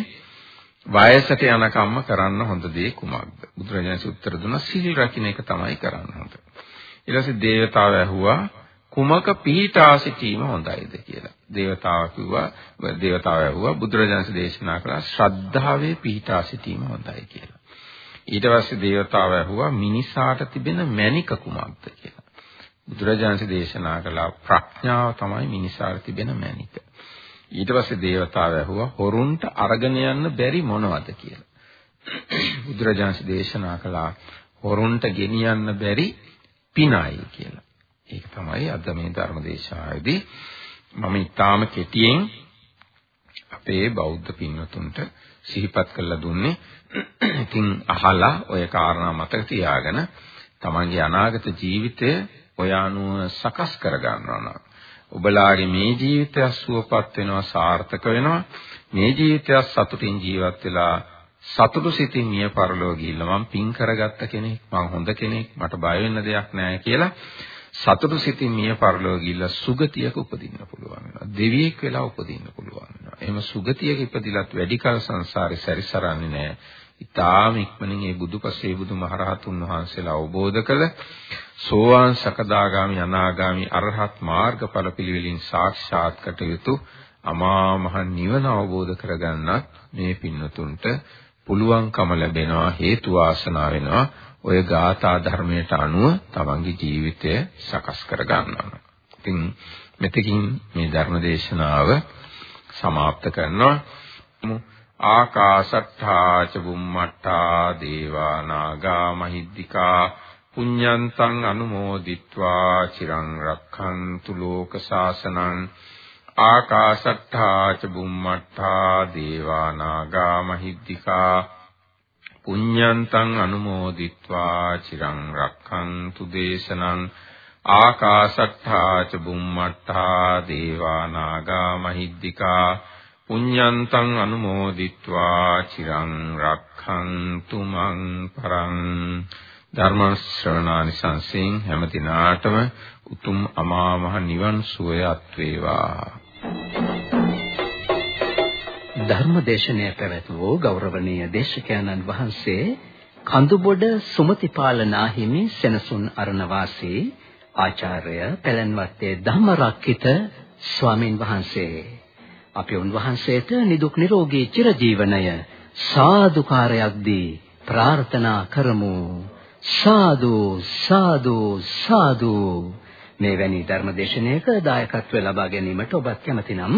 වයසට යනකම්ම කරන්න හොඳ දේ කුමක්ද? බුදුරජාණන්සේ උත්තර දුන්නා සිල් රකින්න එක තමයි කරන්න හොඳ. ඊට පස්සේ දේවතාව ඇහුවා කුමක පිහිටා සිටීම හොඳයිද කියලා. දේවතාවා කිව්වා දේවතාවා ඇහුවා බුදුරජාණන් දේශනා කළා ශ්‍රද්ධාවේ පිහිටා සිටීම හොඳයි කියලා. ඊට පස්සේ දේවතාවා ඇහුවා මිනිසාට තිබෙන මැනික කුමක්ද කියලා. බුදුරජාණන් දේශනා කළා ප්‍රඥාව තමයි මිනිසාට තිබෙන මැනික. ඊට පස්සේ දේවතාවා ඇහුවා හොරුන්ට අරගෙන යන්න බැරි මොනවද කියලා. බුදුරජාණන් දේශනා කළා හොරුන්ට ගෙනියන්න බැරි පිනයි කියලා. ඒක තමයි අද මේ ධර්ම දේශනාවේදී මම ඊටාම කෙටියෙන් අපේ බෞද්ධ පින්වතුන්ට සිහිපත් කරලා දුන්නේ. ඉතින් අහලා ඔය කාරණා මතක තියාගෙන තමන්ගේ අනාගත ජීවිතය ඔය අනුව සකස් කර ගන්නවා නම් ඔබලාගේ මේ ජීවිතය සුවපත් වෙනවා සාර්ථක වෙනවා මේ ජීවිතය සතුටින් ජීවත් වෙලා සතුටු සිතින් මිය පරලෝ ගිහිල්ලා මම පින් කරගත්ත කෙනෙක් මම හොඳ කෙනෙක් මට බය වෙන්න දෙයක් නැහැ කියලා සතුටු සිතින් මිය පරලොව ගිහිල්ලා සුගතියක උපදින්න පුළුවන් වෙනවා. දෙවියෙක් වෙලා උපදින්න පුළුවන් වෙනවා. එහෙම සුගතියක ඉපදිලත් වැඩි කල සංසාරේ සැරිසරන්නේ නැහැ. ඊටාම ඉක්මනින් ඒ බුදුපසේ බුදුමහරහතුන් වහන්සේලා අවබෝධ කළ සෝවාන් සකදාගාමි අනාගාමි අරහත් මාර්ගඵල පිළිවෙලින් සාක්ෂාත් කටයුතු අමා මහ නිවන අවබෝධ කරගන්නත් මේ පින්නතුන්ට පුළුවන්කම ලැබෙනවා හේතු වාසනා වෙනවා ඔය ගාථා ධර්මයට අනුව තමන්ගේ ජීවිතය සකස් කර ගන්නවා. ඉතින් මෙතකින් මේ ධර්ම දේශනාව સમાપ્ત කරනවා. ආකාශට්ඨා ච බුම්මට්ඨා දේවා නාග මහිද්దికා පුඤ්ඤන්තං අනුමෝදිත්වා චිරං රක්ඛන්තු ලෝක සාසනං ආකාශට්ඨා ච බුම්මට්ඨා දේවා නාග මහිද්దికා පුඤ්ඤන්තං අනුමෝදිත්වා චිරං රක්ඛන්තු දේශනං ආකාශට්ඨා ච බුම්මට්ඨා දේවා නාග මහිද්దికා පුඤ්ඤන්තං අනුමෝදිත්වා චිරං රක්ඛන්තු මං පරං ධර්ම ශ්‍රවණානි සංසෙන් හැම දිනාටම උතුම් අමා මහ නිවන් සුවය අත් වේවා ධර්මදේශනය පැවැත්වූ ගෞරවනීය දේශකයන්න් වහන්සේ කඳුබොඩ සුමතිපාල නාහිමි සෙනසුන් අරණවාසී ආචාර්ය පැලන්වත්තේ ධම්මරක්කිත ස්වාමින් වහන්සේ. අපි උන්වහන්සේට නිදුක් නිරෝගී චිරජීවනය සාදුකාරයක් දී ප්‍රාර්ථනා කරමු. සාදු සාදු සාදු. මේ වැනි ධර්මදේශනයක දායකත්ව ලබා ගැනීමට ඔබත් කැමතිනම්